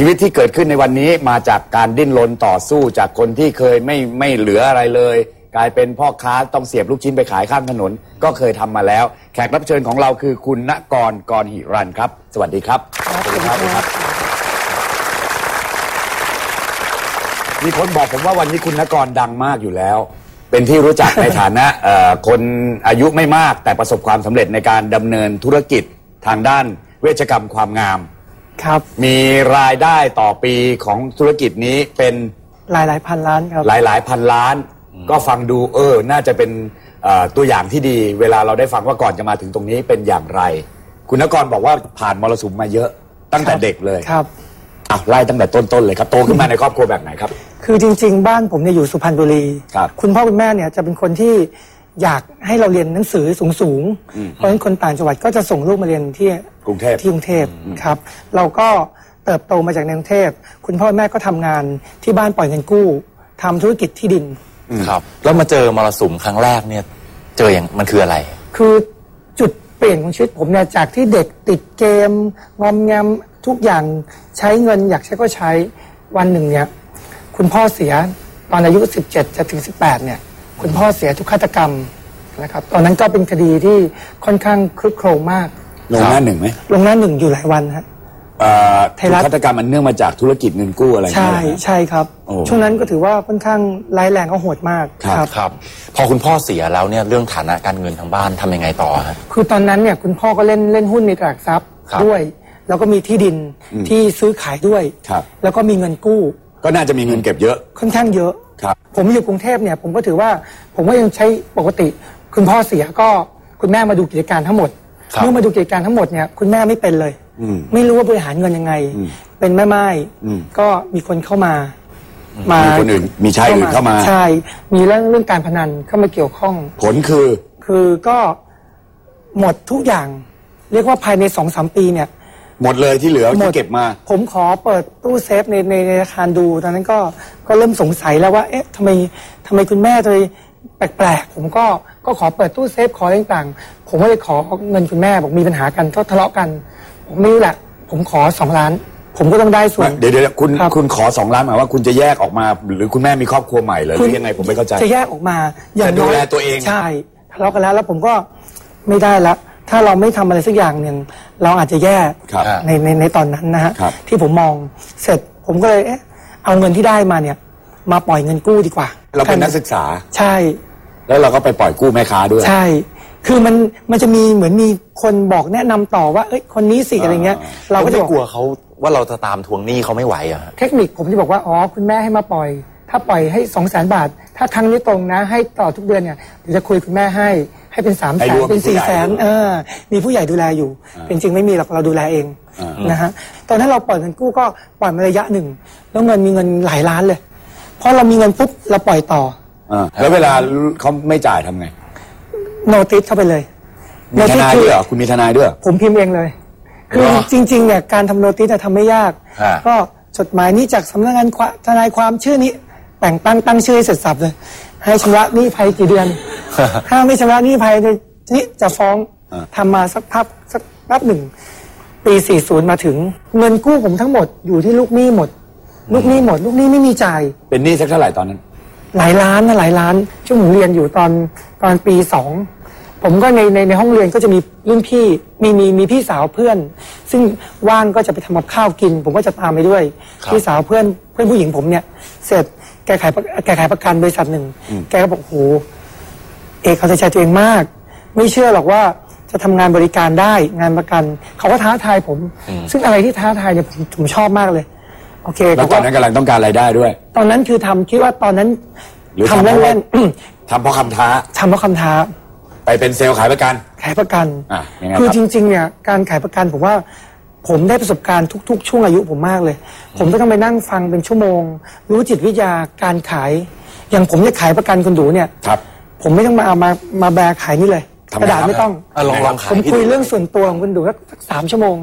ชีวิตที่เกิดขึ้นในวันนี้มาจากการดิ้นรนต่อสู้จากคนที่เคยไม่ไม่เหลืออะไรเลย กลายเป็นพ่อค้าต้องเสียบลูกชิ้นไปขายข้างถนน ก็เคยทำมาแล้ว แขกรับเชิญของเราคือคุณณกรกรหิรันครับ สวัสดีครับสวัสดีครับ มีคนบอกผมว่าวันนี้คุณนกรดังมากอยู่แล้ว เป็นที่รู้จักในฐานะเอ่อคนอายุไม่มากแต่ประสบความสำเร็จในการดำเนินธุรกิจทางด้านเวชกรรมความงาม ครับมีรายได้ต่อปีของธุรกิจนี้เป็นหลายหลายพันล้านครับหลายหลายๆพันล้าน ก็ฟังดูเออ น่าจะเป็นเอ่อตัวอย่างที่ดี เวลาเราได้ฟังว่าก่อนจะมาถึงตรงนี้เป็นอย่างไร คุณนกรบอกว่าผ่านมรสุมมาเยอะตั้งแต่ครับเด็กเลยครับอะไล่ตั้งแต่ต้นๆเลยครับโตขึ้นมาในครอบครัวแบบไหนครับ คือจริง ๆ บ้านผมเนี่ยอยู่สุพรรณบุรีครับณพ่อคุณแม่เนี่ยจะเป็นคนที่ อยากให้เราเรียนหนังสือสูงๆเพราะฉะนั้นคนต่างจังหวัดก็จะส่งลูกมาเรียนที่กรุงเทพที่กรุงเทพครับ เราก็เติบโตมาจากในกรุงเทพคุณพ่อแม่ก็ทำงานที่บ้านปล่อยเงินกู้ทำธุรกิจที่ดินครับ แล้วมาเจอมรสุมครั้งแรกเนี่ย เจออย่างมันคืออะไร คือจุดเปลี่ยนของชีวิตผมเนี่ยจากที่เด็กติดเกมงอมแงมทุกอย่างใช้เงินอยากใช้ก็ใช้วันหนึ่งเนี่ย คุณพ่อเสียตอนอายุ 17 จะถึง 18 เนี่ย คุณพ่อเสียทุกฆาตกรรมนะครับตอนนั้นก็เป็นคดีที่ค่อนข้างคลึกโครมมาก ลงหน้าหนึ่งไหมลงหน้าหนึ่งอยู่หลายวันฮะ เอ่อไทยรัฐฆาตกรรมมันเนื่องมาจากธุรกิจเงินกู้อะไรอย่างใช่เงี้ยเหรอฮะใช่ครับ โอ้ ช่วงนั้นก็ถือว่าค่อนข้างร้ายแรงก็โหดมากครับครับพอคุณพ่อเสียแล้วเนี่ยเรื่องฐานะการเงินทางบ้านทำยังไงต่อฮะ คือตอนนั้นเนี่ยคุณพ่อก็เล่นเล่นหุ้นในตลาดทรัพย์ครับ ด้วย แล้วก็มีที่ดินที่ซื้อขายด้วย ครับ แล้วก็มีเงินกู้ก็น่าจะมีเงินเก็บเยอะ ค่อนข้างเยอะครับ ผมอยู่กรุงเทพเนี่ยผมก็ถือว่าผมก็ยังใช้ปกติ คุณพ่อเสียก็คุณแม่มาดูกิจการทั้งหมดครับเมื่อมาดูกิจการทั้งหมดเนี่ยคุณแม่ไม่เป็นเลยอืมไม่รู้ว่าบริหารเงินยังไง เป็นแม่ไม้อืมก็มีคนเข้ามามามีคนอื่นมีชายอื่นเข้ามาใช่มีเรื่องเรื่องการพนันเข้ามาเกี่ยวข้อง ผลคือ คือก็หมดทุกอย่าง เรียกว่าภายในสองสามปีเนี่ย หมดเลยที่เหลือหมที่ดเก็บมา ผมขอเปิดตู้เซฟในในในอาคารดู ตอนนั้นก็ก็เริ่มสงสัยแล้วว่า เอ๊ะทำไมทำไมคุณแม่ทำไมแปลกๆ ผมก็ก็ขอเปิดตู้เซฟขออะไรต่างๆ ผมก็เลยขอเงินคุณแม่บอกมีปัญหากันก็ทะเลาะกัน ผมไม่รู้แหละ ผมขอสองล้าน ผมก็ต้องได้ส่วน เดี๋ยวเดี๋ยวคุณครับ คุณขอสองล้านหมายว่าคุณจะแยกออกมา หรือคุณแม่มีครอบครัวใหม่เหรอหรือยังไงผมไม่เข้าใจ จะแยกออกมาอย่างจะดูน้อยแลตัวเอง ใช่ทะเลาะกันแล้วแล้วผมก็ไม่ได้ละ ถ้าเราไม่ทำอะไรสักอย่างหนึ่งเราอาจจะแย่ครับในในในตอนนั้นนะฮะครับที่ผมมองเสร็จผมก็เลยเอ๊ะเอาเงินที่ได้มาเนี่ย มาปล่อยเงินกู้ดีกว่า เราเป็นนักศึกษาใช่ แล้วเราก็ไปปล่อยกู้แม่ค้าด้วย ใช่ คือมันมันจะมีเหมือนมีคนบอกแนะนำต่อว่าเอ้ยคนนี้สิอะไรเงี้ย เราก็จะไม่บอกกลัวเขาว่าเราจะตามทวงหนี้เขาไม่ไหวอะฮะเทคนิคผมจะบอกว่าอ๋อคุณแม่ให้มาปล่อย ถ้าปล่อยให้สองแสนบาท ถ้าครั้งนี้ตรงนะ ให้ต่อทุกเดือนเนี่ยเดี๋ยวจะคุยคุณแม่ให้ ให้เป็นสามให้แสรู้นว่าเป็นมีสี่ผู้แสใหญ่นเออมีผู้ใหญ่ดูแลอยู่เป็นจริงไม่มีหรอกเราดูแลเองนะฮะตอนนั้นเราปล่อยเงินกู้ก็ปล่อยมาระยะหนึ่งแล้วเงินมีเงินหลายล้านเลยพอเรามีเงินปุ๊บเราปล่อยต่อ อ่าแล้วเวลาเขาไม่จ่ายทำไง โนติสเข้าไปเลย มีทนายคืด้วยเหรอคุณมีทนายด้วยเหรอ ผมพิมพ์เองเลย คือเหรอจริงๆเนี่ยการทำโนติสเนี่ยทำไม่ยาก ฮะ ก็จดหมายนี้จากสำนักงานความทนายความชื่อนี้แต่งตั้งตั้งชื่อให้เสร็จสับเลย ให้ชำระหนี้ภายกี่เดือน ถ้าไม่ชำระหนี้ภายในนี้จะฟ้องอ่า ทำมาสักพักสักแป๊บหนึ่ง ปี 40 มาถึง เงินกู้ผมทั้งหมดอยู่ที่ลูกหนี้หมด ลูกหนี้หมด ลูกหนี้ไม่มีจ่าย เป็นหนี้สักเท่าไหร่ตอนนั้น หลายล้านนะหลายล้านช่วงผมเรียนอยู่ตอนตอนปีสองผมก็ในในในห้องเรียนก็จะมีรุ่นพี่มีมีมีพี่สาวเพื่อน ซึ่งว่างก็จะไปทำกับข้าวกิน ผมก็จะตามไปด้วย ครับพี่สาวเพื่อนเพื่อนผู้หญิงผมเนี่ย เสร็จแกขายประแกขายประกันบริษัทหนึ่ง แกก็บอกโห เอกเอาใจตัวเองมาก ไม่เชื่อหรอกว่าจะทำงานบริการได้งานประกัน เขาก็ท้าทายผม ซึ่งอะไรที่ท้าทายเนี่ยผมผมชอบมากเลย โอเคแล้วเขาตก็อนนั้นกำลังต้องการรายได้ด้วย ตอนนั้นคือทำคิดว่าตอนนั้นหรือทำทำเพราะว่าเล่นๆทำเพราะคำท้าทำเพราะคำท้า ไปเป็นเซลล์ขายประกัน ขายประกันอะยังไงคือครับจริงๆเนี่ยการขายประกันผมว่าผมได้ประสบการณ์ทุก ๆ ช่วงอายุผมมากเลย ผมก็ต้องไปนั่งฟังเป็นชั่วโมง รู้จิตวิทยาการขาย อย่างผมจะขายประกันคุณดูเนี่ยครับ ผมไม่ต้องมาเอามามาแบกขายนี่เลย ทำไมกระดาษครับไม่ต้องอะลองลองขายผมให้คุยดู เรื่องส่วนตัวของคุณดูสักสักสามชั่วโมง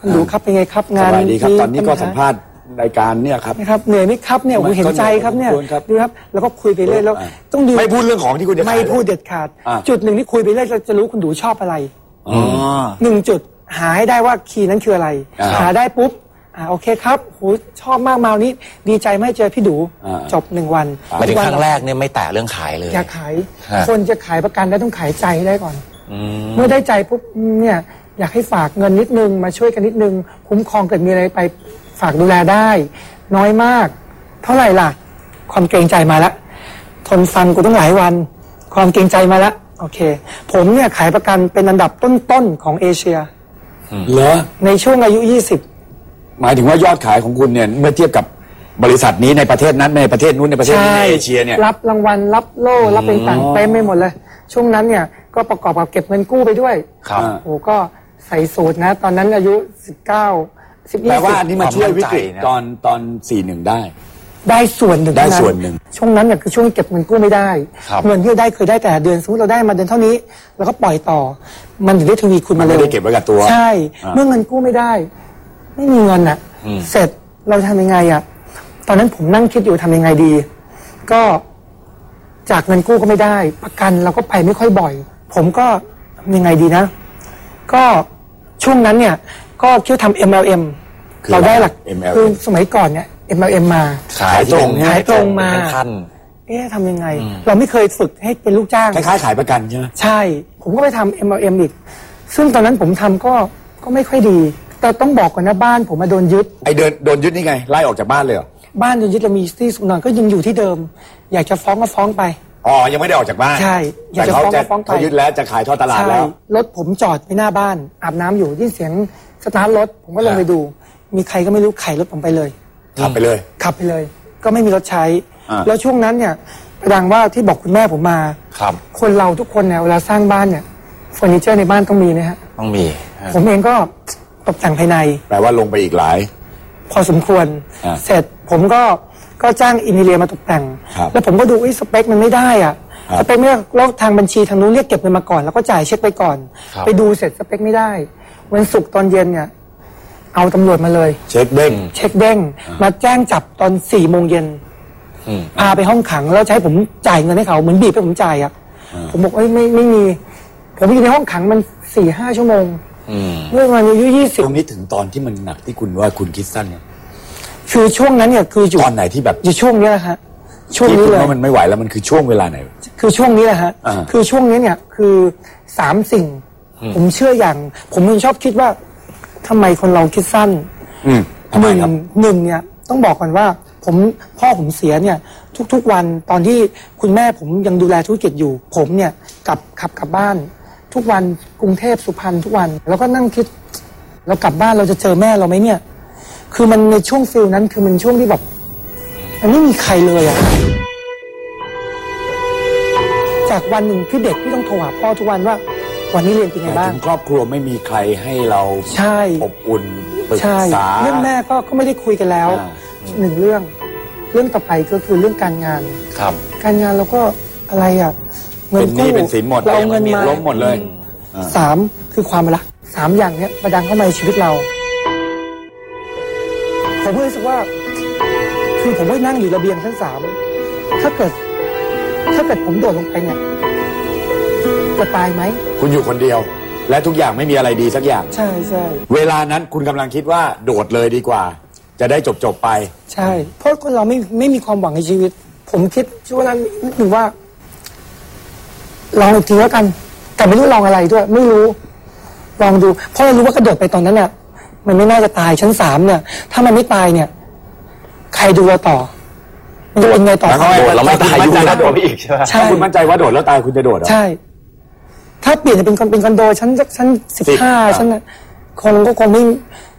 คุณดูครับเป็นไงครับสงานบายดีครับ ตอนนี้ก็ปัญหสัมภาษณ์รายการเนี่ยครับ นะครับเหนื่อยไหมครับเนี่ยโอ้โหไม่เห็นใจครับเนี่ยก็เหนื่อยพอสมควรครับดูครับแล้วก็คุยไปเรื่อยแล้ว อ่าต้องดูไม่พูดเรื่องของที่คุณจะขายไม่พูดเด็ดขาด อ่าจุดหนึ่งที่คุยไปเรื่อยเราจะรู้คุณดูชอบอะไร อ๋อ หนึ่งจุดหาให้ได้ว่าคีย์นั้นคืออะไรอ่าหาได้ปุ๊บ อ่าโอเคครับโหชอบมากมาวันนี้ ดีใจไม่เจอพี่ดูอ่า จบหนึ่งวันหมายถึงวัครั้งแรกเนี่ยไม่แตะเรื่องขายเลย อยากขาย ฮะ คนจะขายประกันได้ต้องขายใจให้ได้ก่อน อืม เมื่อได้ใจปุ๊บเนี่ยอยากให้ฝากเงินนิดนึงมาช่วยกันนิดนึง คุ้มครองเกิดมีอะไรไปฝากดูแลได้ น้อยมาก เท่าไหร่ล่ะ ความเกรงใจมาแล้วทนฟังกูต้องหลายวัน ความเกรงใจมาแล้วโอเค ผมเนี่ยขายประกันเป็นอันดับต้นๆของเอเชีย เหรอในช่วงอายุ 20 หมายถึงว่ายอดขายของคุณเนี่ยเมื่อเทียบกับบริษัทนี้ในประเทศนั้นในประเทศนู้นในประเทศนี้ในเอเชียเนี่ยรับรางวัลรับโล่รับเป็นต่างอ๋อเต็มไปหมดเลย ช่วงนั้นเนี่ยก็ประกอบกับเก็บเงินกู้ไปด้วยครับอ่าโอ้ก็ใส่สูตรนะ ตอนนั้นอายุ 19 10แปลว่าอันนี้มาช่วยวิกฤตความมั่นใจนะตอนตอนสี่หนึ่งได้ ได้ส่วนหนึ่งได้เท่าส่วนหนึ่งช่วงนั้นเนี่ยคือช่วงเก็บเงินกู้ไม่ได้ครับเงินที่เราได้เคยได้แต่เดือนสมมติเราได้มาเดือนเท่านี้แล้วก็ปล่อยต่อ มันถึงได้ทวีคูณมัมานเร็ไม่วได้เก็บไว้กับตัว ใช่อ่าเมื่อเงินกู้ไม่ได้ ไม่มีเงินอะอืมเสร็จเราทำยังไงอะ ตอนนั้นผมนั่งคิดอยู่ทำยังไงดี ก็จากเงินกู้ก็ไม่ได้ ประกันเราก็ไปไม่ค่อยบ่อย ผมก็ทำยังไงดีนะ ก็ช่วงนั้นเนี่ย ก็คิดว่าทำ MLM คือเราได้หลัก MLM คือสมัยก่อนเนี่ย MLM มา ขายตรงขายตรงมา เป็นขั้น เอ๊ะทำยังไง เราไม่เคยฝึกให้เป็นลูกจ้าง คล้ายๆขายประกันใช่ไหมใช่ ผมก็ไปทำ MLM อีก ซึ่งตอนนั้นผมทำก็ก็ไม่ค่อยดี แต่ต้องบอกก่อนนะบ้านผมมาโดนยึด ไอเดินโดนยึดนี่ไงไล่ออกจากบ้านเลยเหรอบ้านโดนยึดเรามีที่สุขนอนก็ยังอยู่ที่เดิม อยากจะฟ้องก็ฟ้องไป อ๋อยังไม่ได้ออกจากบ้านใช่อยาแต่กจะเขาฟ้องจะก็ฟ้องไปเขายึดแล้วจะขายทอดตลาดใช่แล้ว รถผมจอดไว้หน้าบ้าน อาบน้ำอยู่ได้ยินเสียงสตาร์ทรถผมก็ลงไปดู มีใครก็ไม่รู้ไขรถผมไปเลย ขับไปเลย ขับไปเลย ก็ไม่มีรถใช้ อ่า แล้วช่วงนั้นเนี่ยประดังว่าที่บอกคุณแม่ผมมา ครับ คนเราทุกคนเนี่ยเวลาสร้างบ้านเนี่ยเฟอร์นิเจอร์ในบ้านต้องมีนะฮะ ต้องมีฮะผมเองก็ ตกแต่งภายใน แปลว่าลงไปอีกหลาย พอสมควร อ่าเสร็จผมก็ก็จ้างอินเนียมาตกแต่ง ครับแล้วผมก็ดูไอ้สเปคมันไม่ได้อะครับ สเปคไม่ได้แล้วทางบัญชีทางนู้นเรียกเก็บเงินมาก่อน แล้วก็จ่ายเช็คไปก่อน ครับ ไปดูเสร็จสเปคไม่ได้ วันศุกร์ตอนเย็นเนี่ย เอาตำรวจมาเลย เช็คเด้ง เช็คเด้งมาแจ้งจับตอนสี่โมงเย็นอืม พาไปห้องขังแล้วจะใช้ผมจ่ายเงินให้เขาเหมือนบีบให้ผมจ่ายอะผมบอกเอ้ยไม่ไม่มี ผมอยู่ในห้องขังมันสี่ห้าชั่วโมง อืมเรื่องมันอายุยี่สิตบรงนี้ถึงตอนที่มันหนักที่คุณว่าคุณคิดสั้นเนี่ยคือช่วงนั้นเนี่ยคืออยู่ตอนไหนที่แบบอยู่ช่วงนี้แหละฮะช่วงที่นี้คุณเลยว่ามันไม่ไหวแล้วมันคือช่วงเวลาไหน คือช่วงนี้แหละฮะอ่า คือช่วงนี้เนี่ยคือสามสิ่ง ผมเชื่ออย่าง ผมยังชอบคิดว่าทำไมคนเราคิดสั้น อืมทำไมหนึ่งครับ หนึ่งเนี่ยต้องบอกก่อนว่าผมพ่อผมเสียเนี่ย ทุกๆวันตอนที่คุณแม่ผมยังดูแลธุรกิจอยู่ ผมเนี่ยกลับขับกลับบ้าน ทุกวันกรุงเทพสุพรรณทุกวัน แล้วก็นั่งคิด เรากลับบ้านเราจะเจอแม่เราไหมเนี่ย คือมันในช่วงฟิลนั้นคือมันช่วงที่แบบมันไม่มีใครเลยอะจากวันหนึ่งที่เด็กที่ต้องโทรหาพ่อทุกวันว่า วันนี้เรียนเป็นไงหมายบ้าถึงงครอบครัวไม่มีใครให้เราใช่ อบอุ่นปรึกใช่ษา เรื่องแม่ก็ก็ไม่ได้คุยกันแล้วอ่า หนึ่งเรื่อง เรื่องต่อไปก็คือเรื่องการงาน ครับ การงานเราก็อะไรอะ เงิเป็นหนี้กู้เป็นสินหมดเราเอาเงินมาล้มหมดเลย สามคือความรักสามอย่างเนี้ยประดังเข้ามาในชีวิตเรา ผมก็รู้สึกว่า คือผมไม่นั่งอยู่ระเบียงชั้นสามถ้าเกิด ถ้าเกิดผมโดดลงไปเนี่ยจะตายไหมคุณอยู่คนเดียว และทุกอย่างไม่มีอะไรดีสักอย่าง ใช่ใช่เวลานั้นคุณกำลังคิดว่าโดดเลยดีกว่า จะได้จบจบๆไป ใช่ เพราะคนเราไม่ไม่มีความหวังในชีวิต ผมคิดช่วงนั้นนึกถึงว่า ลองอีกทีแล้วกัน แต่ไม่รู้ลองอะไรด้วย ไม่รู้ ลองดู เพราะเรารู้ว่ากระโดดไปตอนนั้นเนี่ยมันไม่น่าจะตายชั้นสามเนี่ย ถ้ามันไม่ตายเนี่ย ใครดูเราต่อมันจะเป็นไงต่อแล้วก็โดดแล้วไม่ตายมั่นใจอยู่ว่าโดดไปอีกใช่ไหมใช่ ถ้าคุณมั่นใจว่าโดดแล้วตายคุณจะโดดเหรอ ใช่ ถ้าเปลี่ยนเป็นคอนเป็นคอนโดชั้นสักชั้นสิบห้าอะชั้นน่ะคงก็คงไม่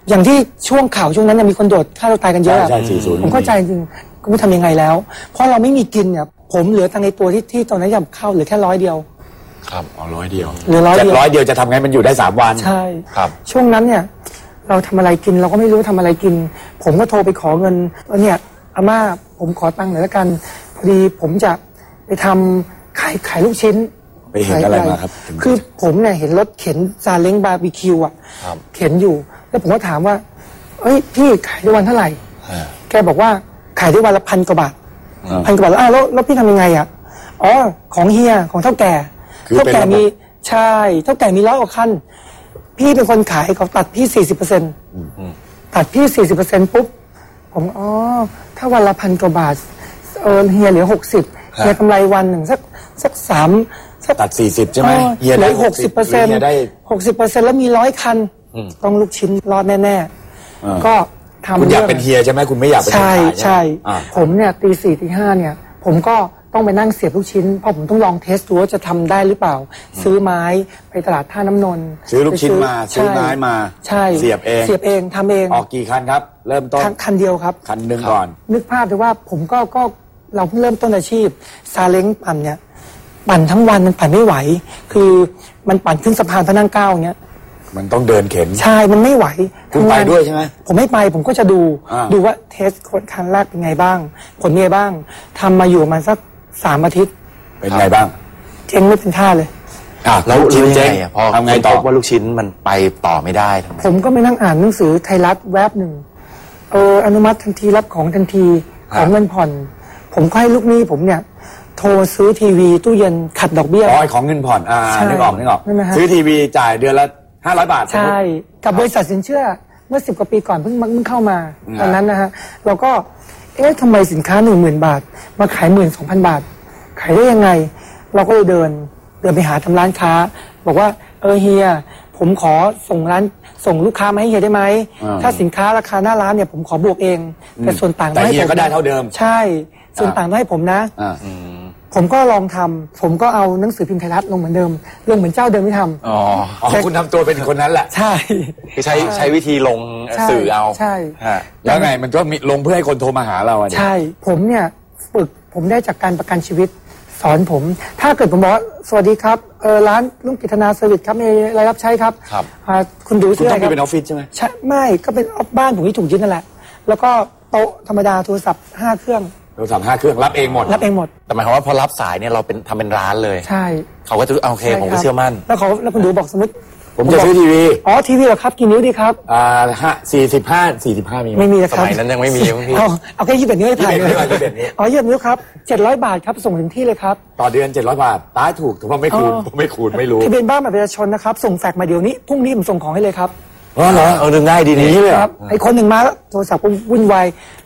อย่างที่ช่วงข่าวช่วงนั้นน่ะมีคนโดดฆ่าตัวตายกันเยอะอะใช่ใช่40 ผมเข้าใจจริงก็ไม่ทำยังไงแล้ว เพราะเราไม่มีกินเนี่ย ผมเหลือตังค์ในตัวที่ที่ตอนนั้นยังเข้าเหลือแค่ร้อยเดียว ครับอ๋อร้อยเดียวเหลือร้อยเจ็ดเดียว ร้อยเดียวจะทำไงมันอยู่ได้สามวัน ใช่ ครับช่วงนั้นเนี่ย เราทำอะไรกินเราก็ไม่รู้ทำอะไรกิน ผมก็โทรไปขอเงินว่าเนี่ยอาม่าผมขอตังค์หน่อยละกันพอดีผมจะไปทำขายขายลูกชิ้นไปเห็นอะไรมาครับถึง คือผมเนี่ยเห็นรถเข็นซาเล้งบาร์บีคิวอะ ครับ เข็นอยู่ แล้วผมก็ถามว่า เอ้ยพี่ขายได้วันเท่าไหร่ อ่า แกบอกว่าขายได้วันละพันกว่าบาทอ่า พันกว่าบาทแล้วอ้าวแล้วแล้วพี่ทำยังไงอะอ๋อของเฮียของเถ้าแก่คือเท่าเป็นแก่ระบบมีใช่เท่าแก่มีร้อยกว่าคันพี่เป็นคนขายเขาตัดพี่สี่สิบเปอร์เซ็นต์ตัดพี่40%ปุ๊บผมอ๋อถ้าวันละพันกว่าบาทเออเฮียเหลือ60เฮียกำไรวันหนึ่งสักสักสามสัก ตัด 40 ใช่ไหมเออเฮียเหลืได้อหกสิบเปอร์เซ็นต์เฮียได้ หกสิบเปอร์เซ็นต์แล้วมีร้อยคัน ต้องลูกชิ้นรอดแน่อ่าๆก็ ทำคุณอยากรื่องเป็นเฮียใช่ไหมคุณไม่อยากเป็นคนใช่ขายใช่อ่าผมเนี่ยตีสี่ตีห้าเนี่ย ผมก็ต้องไปนั่งเสียบลูกชิ้นเพราะผมต้องลองเทสดูว่าจะทำได้หรือเปล่า ซื้อไม้ไปตลาดท่าน้ำนนท์ซื้อลูกชิ้นไปมาซื้อไม้มา ใช่เสียบเองเสียบเองทำเองออกกี่คันครับ เริ่มต้นคันคันเดียวครับคันหนึ่งก่อน นึกภาพเลยว่าผมก็ก็เราเพิ่งเริ่มต้นอาชีพซาเล้งปั่นเนี่ยปั่นทั้งวันมันปั่นไม่ไหว คือมันปั่นขึ้นสะพานพระนั่งเกล้าเนี่ย มันต้องเดินเข็น ใช่ มันไม่ไหวคุณทำงานไปด้วยใช่ไหมผมไม่ไปผมก็จะดูอ่าดูว่าเทสคนครั้งแรกเป็นไงบ้าง ผลเป็นไงบ้างทำมาอยู่ประมาณสักสามอาทิตย์ เป็นไงบ้าง เจ๊งไม่เป็นท่าเลยอะแล้วลูกชิ้นรู้เจ๊ยังงไงอะพอทำไงต่อพบว่าลูกชิ้นมันไปต่อไม่ได้ทำไงผมก็ไปนั่งอ่านหนังสือไทยรัฐแวบหนึ่งเอออนุมัติทันทีรับของทันทีครับของเงินผ่อน ผมก็ให้ลูกหนี้ผมเนี่ยโทรซื้อทีวีตู้เย็นขัดดอกเบี้ยอ๋อของเงินผ่อนอ่าใช่นึกออกนึกออกใช่ไหมฮะซื้อทีวีจ่ายเดือนละ ห้าร้อยบาทใช่ กับบริษัทสินเชื่อเมื่อสิบกว่าปีก่อนเพิ่งเพิ่งเข้ามาอืมตอนนั้นนะฮะเราก็เอ๊ะทำไมสินค้าหนึ่งหมื่นบาท มาขายหมื่นสองพันบาท ขายได้ยังไง เราก็เลยเดินเดินไปหาทำร้านค้า บอกว่าเออเฮีย ผมขอส่งร้านส่งลูกค้ามาให้เฮียได้ไหมอ่าถ้าสินค้าราคาหน้าร้านเนี่ยผมขอบวกเอง แต่ส่วนต่างแต่ต้องให้เฮียผมก็ได้เท่าเดิม ใช่ ส่วนต่างต้องให้ผมนะ อ่า ผมก็ลองทำผมก็เอาหนังสือพิมพ์ไทยรัฐลงเหมือนเดิม ลงเหมือนเจ้าเดิมที่ทำอ๋ออ๋อคุณทำตัวเป็นคนนั้นแหละ ใช่คือใช้ใช้วิธีลงใช่สื่อเอาใช่ฮะแล้วไงมันก็มีลงเพื่อให้คนโทรมาหาเราอะดิใช่ ผมเนี่ยฝึกผมได้จากการประกันชีวิตสอนผม ถ้าเกิดผมบอกว่าสวัสดีครับเออร้านลุงกิตนาเซอร์วิสครับมีอะไรรับใช้ครับครับอ่าคุณดูคุณชื่อต้อะองไรมีครับเป็นออฟฟิศใช่ไหมใช่ไม่ก็เป็นออฟบ้านผมที่ถูกยึดนั่นแหละ แล้วก็โต๊ะธรรมดาโทรศัพท์ห้าเครื่อง โทรศัพท์ห้าเครื่องรับเองหมด รับเองหมด แต่หมายความว่าพอรับสายเนี่ยเราเป็นทำเป็นร้านเลย ใช่ เขาก็จะรู้อะโอเคใช่ผมคก็รับเชื่อมั่น แล้วเขาแล้วคุณดูบอกสมมติ ผมจะซื้อทีวี อ๋อทีวีเหรอครับกี่นิ้วดีครับ อ่าห้าสี่สิบห้าสี่สิบห้ามีไหมไม่มีนะสครับมัยนั้นยังไม่มีมั้งพี่เอาเอาแค่ยี่สิบเอ็ดนิ้วให้ถ่ายเลยยี่สิบเอ็ดนิ้วอ๋อยี่สิบเอ็ดนิ้วครับเจ็ดร้อยบาทครับส่งถึงที่เลยครับ ต่อเดือนเจ็ดร้อยบาทตายถูกถือว่าไม่คูณอ๋อผมไม่คูณไม่รู้ทะเบียนบ้านบัตรประชาชนนะครับส่งแฟกซ์มาเดี๋ยวนี้พรุ่งนี้ผมส่งของให้เลยครับ อ๋อเหรอเออดึงง่ายดีอย่างนี้เลยเหรอครับไอคนหนึ่งมาแล้วโทรศัพท์ก็วุ่นวาย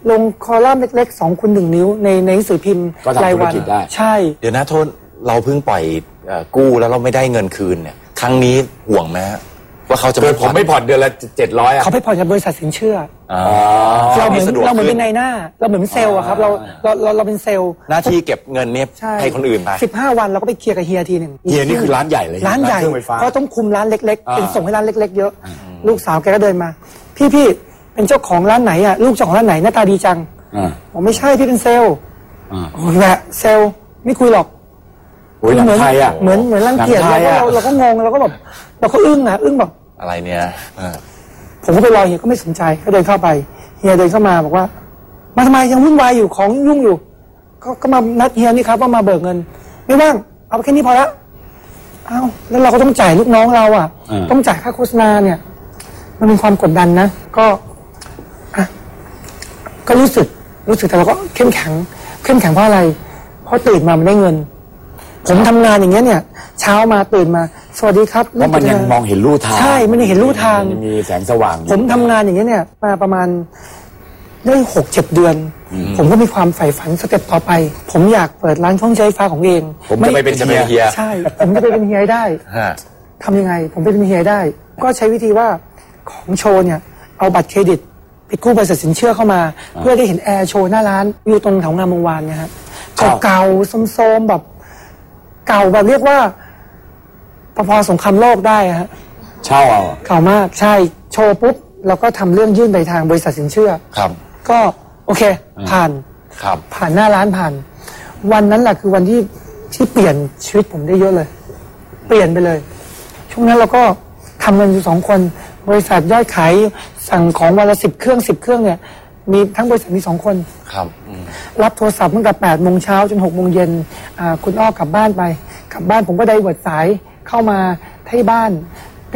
ลงคอลัมน์เล็กๆสองคูณหนึ่งนิ้วในในหนังสือพิมพ์ก็ทำรายธุรวันกิจได้ ใช่ เดี๋ยวนะโทษเราเพิ่งปล่อยเอ่อกู้แล้วเราไม่ได้เงินคืนเนี่ยครั้งนี้ห่วงไหมฮะ ว่าเขาจะเกิไม่ดผมไม่ผ่อนเดือนละเจ็ดร้อยอะเขาไปผ่อนจากบริษัทสินเชื่ออ๋ออเราเหมือนสะดวกเราเหมือนขึ้เป็นนายหน้า เราเหมือนเซลล์อะครับเราเราเราเราเป็นเซลล์หน้าที่เก็บเงินเนี่ยใช่ให้คนอื่นไปสิบห้าวันเราก็ไปเคลียร์กับเฮียทีหนึ่งเฮียนี่คือร้านใหญ่เลยร้านใหญ่เครื่องไฟฟ้าเพราะต้องคุมร้านเล็กๆอ่าเป็นส่งให้ร้านเล็ก ๆ เยอะ ลูกสาวแกก็เดินมา พี่พี่เป็นเจ้าของร้านไหนอะลูกเจ้าของร้านไหนหน้าตาดีจังอ่าผมไม่ใช่พี่เป็นเซลล์อ่าโอ้ยแหละเซลล์ไม่คุยหรอกโอ้ยหนังเหมืนไทยอะเหมือนเหมือนรังเกียจหนัเรางไทยก็อะเราเราก็งงเราก็แบบเราก็อึ้งอะอึ้งแบบ อะไรเนี่ยเออผมก็ไปรอเฮียก็ไม่สนใจก็เดินเข้าไปเฮียเดินเข้ามาบอกว่า มาทำไมยังวุ่นวายอยู่ของยุ่งอยู่ ก็ก็มานัดเฮียนี่ครับว่ามาเบิกเงิน ไม่ว่างเอาไปแค่นี้พอละเอาแล้วเราก็ต้องจ่ายลูกน้องเราอะอืมต้องจ่ายค่าโฆษณาเนี่ย มันเป็นความกดดันนะก็อะก็รู้สึกรู้สึกแต่เราก็เข้มแข็ง เข้มแข็งเพราะอะไร เพราะตื่นมามันได้เงิน ผมทำงานอย่างเงี้ยเนี่ยเช้ามาตื่นมา สวัสดีครับเพราะมันยังมองเห็นลู่ทางใช่มันยังเห็นลู่ทางมันยังมีแสงสว่างอยู่ผมทำงานอย่างนี้ยเนี่ยมาประมาณได้หกเจ็ดเดือน ผมก็มีความใฝ่ฝันสเต็ปต่อไป ผมอยากเปิดร้านเครื่องใช้ไฟฟ้าของเอง ผมจะไปเป็นจะเป็นเฮีเฮียยใช่ ผมจะไปเป็นเฮียให้ได้ฮะทำยังไง ผมไปเป็นเฮียได้ ก็ใช้วิธีว่าของโชว์เนี่ย เอาบัตรเครดิตไปกู้บริษัทสินเชื่อเข้ามา เพื่อได้เห็นแอร์โชว์หน้าร้านอยู่ตรงแถวงามวงวานเนี่ยฮะครับเก่าๆโซมๆแบบ เก่าแบบเรียกว่าพอๆสงครามโลกได้อะฮะเช่าเอาเก่ามากใช่โชว์ปุ๊บเราก็ทำเรื่องยื่นไปทางบริษัทสินเชื่อ ครับ ก็โอเค ผ่านครับ ผ่านหน้าร้านผ่าน วันนั้นแหละคือวันที่ที่เปลี่ยนชีวิตผมได้เยอะเลย เปลี่ยนไปเลย ช่วงนั้นเราก็ทำกันอยู่สองคน บริษัทยอดขายสั่งของวันละสิบเครื่องสิบเครื่องเนี่ย มีทั้งบริษัทมีสองคน ครับอืม รับโทรศัพท์ตั้งแต่แปดโมงเช้าจนหกโมงเย็นอ่าคุณอ้อกลับบ้านไป กลับบ้านผมก็ได้เวิร์ดสายเข้ามาที่บ้าน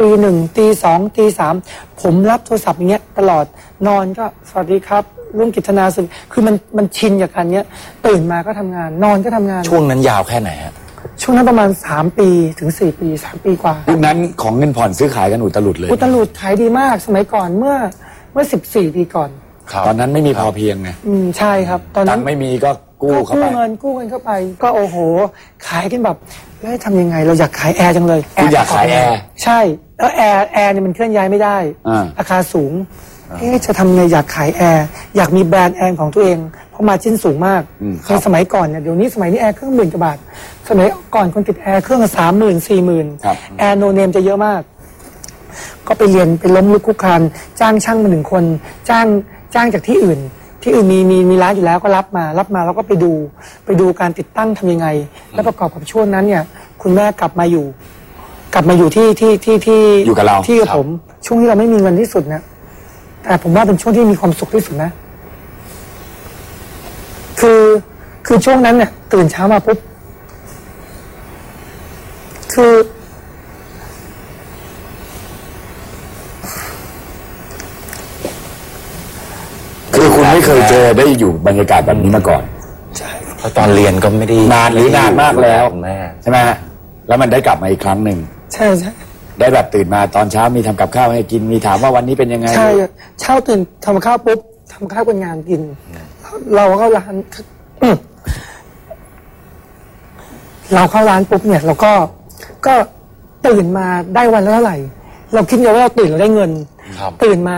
ตีหนึ่งตีสองตีสามผมรับโทรศัพท์อย่างเงี้ยตลอดนอนก็สวัสดีครับลุงกิตนาสุขคือมันมันชินกับการเนี้ยตื่นมาก็ทำงาน นอนก็ทำงาน ช่วงนั้นยาวแค่ไหนฮะช่วงนั้นประมาณสามปีถึงสี่ปีสามปีกว่ายุคนั้นของเงินผ่อนซื้อขายกันอุตลุดเลย อุตลุดขายดีมากสมัยก่อนเมื่อมื่อ 14 ปีก่อน ครับ ตอนนั้นไม่มีพอเพียงไงอืมใช่ครับ ตอนตันั้งน ค์ไม่มีก็กู้ก็เข้ากู้ไป เงินกู้เงินเข้าไป ก็โอ้โห ขายกันแบบแล้วจะทำยังไง เราอยากขายแอร์จังเลยคุณอยากขายแอร์ใช่แล้วแอร์แอร์เนี่ยมันเคลื่อนย้ายไม่ได้อ่า ราคาสูงเอ๊ะจะทำไงอยากขายแอร์อยากมีแบรนด์แอร์ของตัวเอง เพราะ margin สูงมากอืมคในรับสมัยก่อนเนี่ยเดี๋ยวนี้สมัยนี้แอร์เครื่องหมื่นกว่าบาท สมัยก่อนคนติดแอร์เครื่องสามหมื่นสี่หมื่นครับ แอร์ no name จะเยอะมาก ก็ไปเรียนไปล้มลุกคลุกคลานจ้างช่างมาหนึ่งคน จ้าง จ้างจากที่อื่น ที่อื่นมีมีมีร้านอยู่แล้วก็รับมา รับมาแล้วก็ไปดู ไปดูการติดตั้งทำยังไง แล้วประกอบกับช่วงนั้นเนี่ย คุณแม่กลับมาอยู่ กลับมาอยู่ที่ที่ที่ที่อยู่กับเราที่กับครับ ผม ช่วงที่เราไม่มีเงินที่สุดเนี่ยแต่ผมว่าเป็นช่วงที่มีความสุขที่สุดนะ คือคือช่วงนั้นเนี่ยตื่นเช้ามาปุ๊บ คือ คือคุณไม่ เคยเจอได้อยู่บรรยากาศแบบนี้มาก่อนเพราะตอนเรียนก็ไม่ได้นานหรือนานมากแล้วคุณแม่ใช่ไหมฮะแล้วมันได้กลับมาอีกครั้งหนึ่ง ใช่ใช่ได้แบบตื่นมาตอนเช้ามีทำกับข้าวให้กินมีถามว่าวันนี้เป็นยังไง ใช่เช้าตื่นทำข้าวปุ๊บทำข้าวคนงานกิน เราเข้าร้านอืมเราเข้าร้านปุ๊บเนี่ย เราก็ก็ตื่นมาได้วันละเท่าไหร่ เราคิดไงว่าเราตื่นเราได้เงิน ครับ ตื่นมา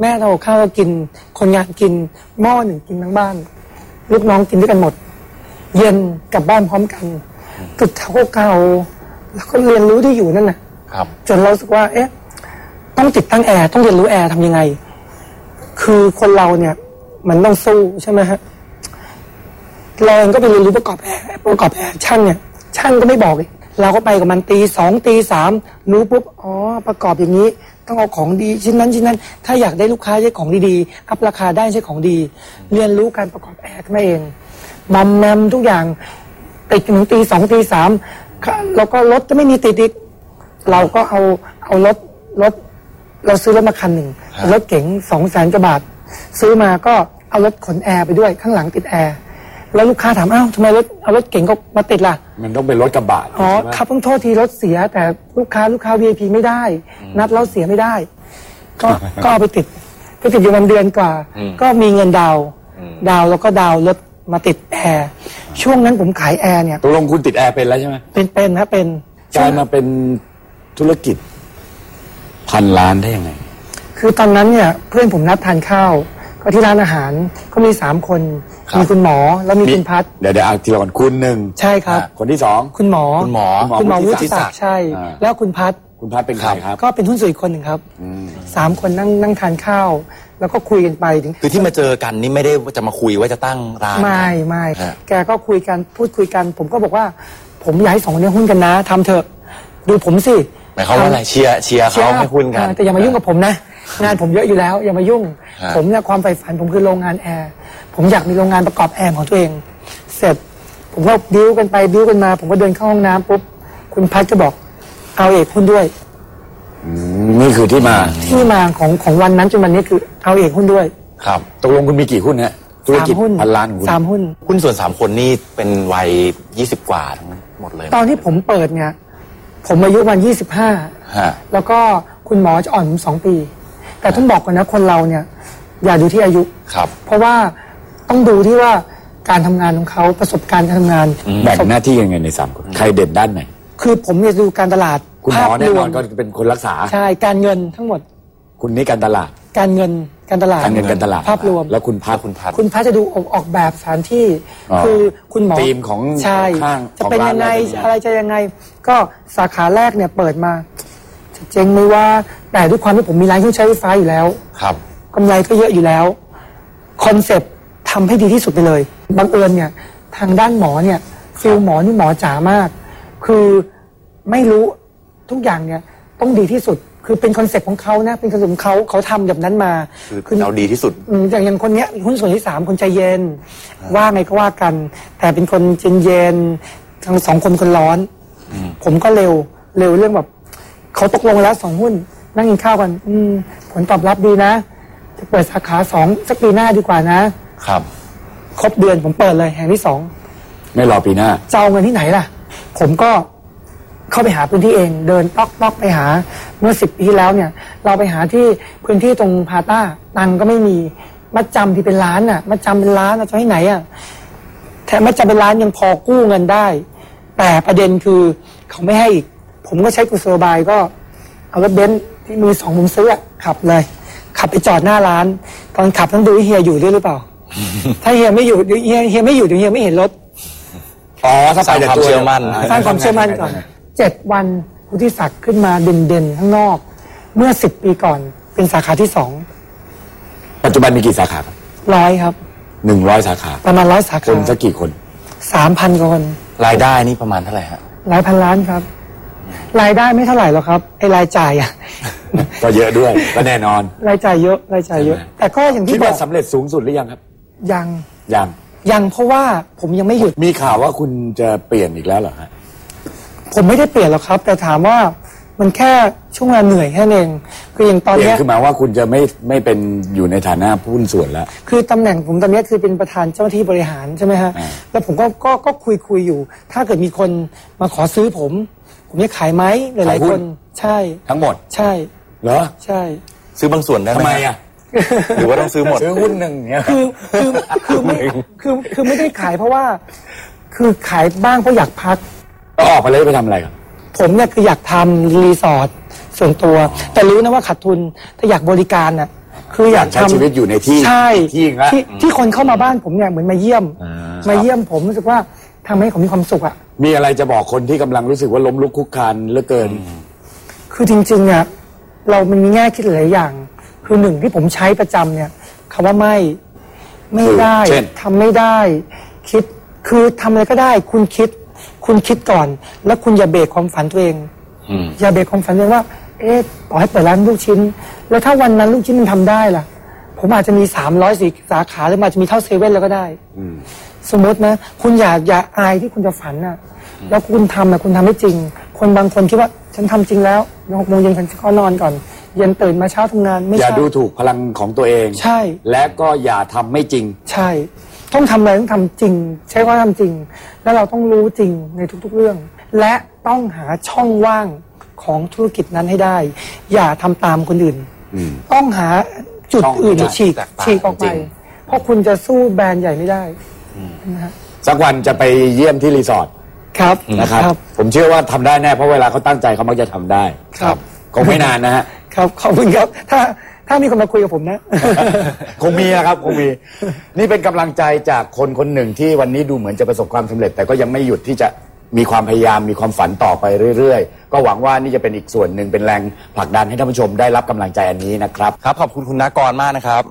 แม่เราเอาข้าวเรากิน คนงานกิน หม้อหนึ่งกินทั้งบ้าน ลูกน้องกินด้วยกันหมด เย็นกลับบ้านพร้อมกันตึกแถวเก่าๆแล้วก็เรียนรู้ที่อยู่นั่นน่ะครับจนเรารู้สึกว่า เอ๊ะ ต้องติดตั้งแอร์ต้องเรียนรู้แอร์ทำยังไง คือคนเราเนี่ย มันต้องสู้ใช่ไหมฮะเราเองก็ไปเรียนรู้ประกอบแอร์ประกอบแอร์ช่างเนี่ยช่างก็ไม่บอกอีกเราก็ไปกับมันตีสองตีสามรู้ปุ๊บอ๋อประกอบอย่างนี้ ต้องเอาของดีชิ้นนั้นชิ้นนั้น ถ้าอยากได้ลูกค้าใช้ของดีๆอัพราคาได้ใช้ของดี เรียนรู้การประกอบแอร์ขึ้นมาเองมอมแมมทุกอย่างติดถึงตีสองตีสามแล้วก็รถก็ไม่มีติดอีกเราก็เอาเอารถรถเราซื้อรถมาคันหนึ่งฮะรถเก๋งสองแสนกว่าบาท ซื้อมาก็เอารถขนแอร์ไปด้วยข้างหลังติดแอร์ แล้วลูกค้าถามอ้าวทำไมรถเอารถเก๋งก็มาติดล่ะ มันต้องเป็นรถกระบะอ๋อใช่ไหมครับต้องโทษทีรถเสีย แต่ลูกค้าลูกค้า VIP ไม่ได้ นัดแล้วเสียไม่ได้ ก็ก็เอาไปติดไปติดอยู่วันเดือนกว่าอืมก็มีเงินดาวน์อืมดาวน์แล้วก็ดาวน์รถมาติดแอร์ช่วงนั้นผมขายแอร์เนี่ยตกลงคุณติดแอร์เป็นแล้วใช่ไหมเป็นเป็นนะเป็นกลายมาเป็นธุรกิจ พันล้านได้ยังไง คือตอนนั้นเนี่ยเพื่อนผมนัดทานข้าว ก็ที่ร้านอาหารก็มีสามคนครับ มีคุณหมอแล้วมีคุณพัฒเดี๋ยวเดี๋ยวเอาทีละคนคุณหนึ่งใช่ครับ คนที่สองคุณหมอคุณหมอคุณหมอวุวุฒิฒิศัศักกดิ์ดิ์ใช่อ่าแล้วคุณพัฒคุณพัดเป็นใครครับ ก็เป็นหุ้นส่วนอีกคนหนึ่งครับอืมสามคนนั่งนั่งทานข้าว แล้วก็คุยกันไปถึงคือที่มาเจอกันนี่ไม่ได้ว่าจะมาคุยว่าจะตั้งร้านไม่ไม่ฮะแกก็คุยกันพูดคุยกัน ผมก็บอกว่า ผมอยากให้สองคนนี้หุ้นกันนะทำเถอะดูผมสิหมายความว่าอะไรเชียร์เชียร์เขาให้หุ้นกันอ่าแต่อย่ามายุ่งกับผมนะ งานผมเยอะอยู่แล้วอย่ามายุ่ง ฮะ ผมเนี่ยความใฝ่ฝันผมคือโรงงานแอร์ผมอยากมีโรงงานประกอบแอร์ของตัวเอง เสร็จ ผมก็บิ้วกันไปบิ้วกันมา ผมก็เดินเข้าห้องน้ำปุ๊บคุณพัดก็บอกเอาเอกหุ้นด้วยอืมนี่คือที่มาที่มาของของวันนั้นจนวันนี้คือเอาเอกหุ้นด้วยครับ ตกลงคุณมีกี่หุ้นฮะธุรสามกิจหุ้นพันล้านของคุณสามหุ้น หุ้นส่วนสามคนนี่เป็นวัยยี่สิบกว่าทั้งหมดเลยตอนที่ผมเปิดเนี่ยผมอายุวันยี่สิบห้าฮะ แล้วก็คุณหมอจะอ่อนผมสองปี แต่ต้องบอกก่อนนะคนเราเนี่ย อย่าดูที่อายุ ครับ เพราะว่าต้องดูที่ว่าการทำงานของเขาประสบการณ์การทำงาน แบ่งหน้าที่ยังไงในสามคน ใครเด่นด้านไหน คือผมเนี่ยดูการตลาดคุณหมอภาพแน่รนวอมนก็เป็นคนรักษา ใช่การเงินทั้งหมด คุณนี่การตลาด การเงินการตลาดการเงินการตลาดภาพรวม แล้วคุณพัดคุณพัดคุณพระจะดูออกออกแบบสถานที่อ๋อคือคุณหมอธีมของใช่ข้างจะเป็นของร้านยังไงอะไรเป็นยังไงอะไรจะยังไง ก็สาขาแรกเนี่ยเปิดมา จะเจ๊งไหม่ว่า แต่ด้วยความที่ผมมีร้านเครื่องใช้ไฟฟ้าอยู่แล้วครับ กำไรก็เยอะอยู่แล้วคอนเซปต์ทำให้ดีที่สุดไปเลยบังเอิญเนี่ย ทางด้านหมอเนี่ยฟิลหมอนี่หมอจ๋ามาก คือไม่รู้ทุกอย่างเนี่ย ต้องดีที่สุด คือเป็นคอนเซปต์ของเขานะเป็นคอนเซปต์ของเขาเขาทำแบบนั้นมา คือเราดีที่สุด อืมอย่างอย่างคนเนี้ยหุ้นส่วนที่สามคนใจเย็น ว่าไงก็ว่ากัน แต่เป็นคนเย็นเย็นๆทั้งสองคนคนร้อน ผมก็เร็วเร็วเรื่องแบบ เขาตกลงแล้วสองหุ้น นั่งกินข้าวกัน อืม ผลตอบรับดีนะ จะเปิดสาขาสองสักปีหน้าดีกว่านะ ครับ ครบเดือนผมเปิดเลยแห่งที่สองไม่รอปีหน้า จะเอาเงินที่ไหนล่ะ ผมก็เข้าไปหาพื้นที่เองเดินต๊อกต๊อกไปหาเมื่อสิบปีที่แล้วเนี่ย เราไปหาที่พื้นที่ตรงพาต้าตังค์ก็ไม่มีมัดจำที่เป็นล้านอะมัดจำเป็นล้านอะจะให้ไหนอะแถมมัดจำเป็นล้านยังพอกู้เงินได้ แต่ประเด็นคือเขาไม่ให้อีก ผมก็ใช้กุศโลบายก็ เอารถเบนซ์ที่มือสองผมซื้ออะขับเลย ขับไปจอดหน้าร้าน ตอนขับต้องดูว่าเฮียอยู่ด้วยหรือเปล่า ถ้าเฮียไม่อยู่เดี๋ยวเฮียเฮียไม่อยู่เดี๋ยวเฮียไม่เห็นรถอ๋อถ้าไปแต่สร้างความตัวเชื่อมั่นสร้างความเชื่อมั่นก่อนเจ็ดวันพุทธิศักดิ์ขึ้นมาเด่นๆข้างนอก เมื่อสิบปีก่อนเป็นสาขาที่สองปัจจุบันมีกี่สาขาครับร้อยครับหนึ่งร้อยสาขา ประมาณร้อยสาคขานสักกี่คนสามพันกว่าคน รายได้นี่ประมาณเท่าไหร่ฮะหลายพันล้านครับ รายได้ไม่เท่าไหร่หรอกครับไอ้รายจ่ายอะก็เยอะด้วยก็แน่นอน รายจ่ายเยอะรายจ่ายเยอะใช่ไหมแต่ก็อย่างคิที่ดบอว่ากสำเร็จสูงสุดหรือยังครับยังยังยังเพราะว่าผมยังไม่หยุด มีข่าวว่าคุณจะเปลี่ยนอีกแล้วเหรอฮะ ผมไม่ได้เปลี่ยนหรอกครับ แต่ถามว่ามันแค่ช่วงเวลาเหนื่อยแค่นั้นเองคืออย่างตอนเปลี่ยนเนี้ย คือหมายว่าคุณจะไม่ไม่เป็นอยู่ในฐานะผู้หุ้นส่วนแล้ว คือตำแหน่งผมตอนเนี้ยคือเป็นประธานเจ้าหน้าที่บริหารใช่ไหมฮะ อ่า แล้วผมก็ก็ก็คุยคุยอยู่ ถ้าเกิดมีคนมาขอซื้อผม ผมจะขายไหมหลายๆคน ใช่ ทั้งหมด ใช่ เหรอ ใช่ ซื้อบางส่วนได้ไหทำมไมฮะอะหรือว่าต้องซื้อหมด ซื้อหุ้นหนึ่งเนี่ยคือคือคือไม่คือคือไม่ได้ขายเพราะว่า คือขายบ้างเพราะอยากพักก็ออกไปเลยไปทำอะไรครับผมเนี่ยคืออยากทำรีสอร์ทส่วนตัว แต่รู้นะว่าขาดทุนถ้าอยากบริการน่ะ คืออยากใช้ทำชีวิตอยู่ในที่ใช่ที่หนึ่งละที่ที่คนเข้ามาบ้านผมเนี่ยเหมือนมาเยี่ยมอ่ามาเยี่ยมผมรู้สึกว่า ทำให้ผมมีความสุขอะมีอะไรจะบอกคนที่กำลังรู้สึกว่าล้มลุกคลุกคลานเหลือเกิน คือจริงๆเนี่ยเรามันมีแง่คิดหลายอย่าง คือหนึ่งที่ผมใช้ประจำเนี่ยคำว่าไม่ไม่ได้เช่น ทำไม่ได้ คิดคือทำอะไรก็ได้ คุณคิด คุณคิดก่อน แล้วคุณอย่าเบรกความฝันตัวเองอืมอย่าเบรกความฝันตัวเองว่า เอ๊ะต่อให้เปิดร้านลูกชิ้น แล้วถ้าวันนั้นลูกชิ้นมันทำได้ล่ะ ผมอาจจะมีสามร้อยสี่สาขาหรือมันอาจจะมีเท่าเซเว่นแล้วก็ได้ สมมตินะ คุณอย่าอย่าอายที่คุณจะฝันน่ะ แล้วคุณทำนะคุณทำไม่จริง คนบางคนคิดว่าฉันทำจริงแล้วหกโมงเย็นฉันก็นอนก่อน เย็นตื่นมาเช้าทำงานไม่อย่าใช่ ดูถูกพลังของตัวเอง ใช่ และก็อย่าทำไม่จริง ใช่ ต้องทำอะไรต้องทำจริง ใช้ว่าทำจริง แล้วเราต้องรู้จริงในทุกๆเรื่อง และต้องหาช่องว่างของธุรกิจนั้นให้ได้ อย่าทำตามคนอื่นอืมต้องหาจุดช่องอื่นที่ฉีกแตกต่างฉีกออกไปจริง เพราะคุณจะสู้แบรนด์ใหญ่ไม่ได้ นะฮะสักวันจะไปเยี่ยมที่รีสอร์ทครับนะครับครับ ผมเชื่อว่าทำได้แน่เพราะเวลาเขาตั้งใจเขามักจะทำได้ครับ คงไม่นานนะฮะ ครับขอบคุณครับ ถ้าถ้ามีคนมาคุยกับผมนะ คงมีนะครับคงมี นี่เป็นกำลังใจจากคนคนหนึ่งที่วันนี้ดูเหมือนจะประสบความสำเร็จ แต่ก็ยังไม่หยุดที่จะมีความพยายามมีความฝันต่อไปเรื่อยๆ ก็หวังว่านี่จะเป็นอีกส่วนหนึ่งเป็นแรงผลักดันให้ท่านผู้ชมได้รับกำลังใจอันนี้นะครับ ครับ ขอบคุณคุณนากรมากนะครับ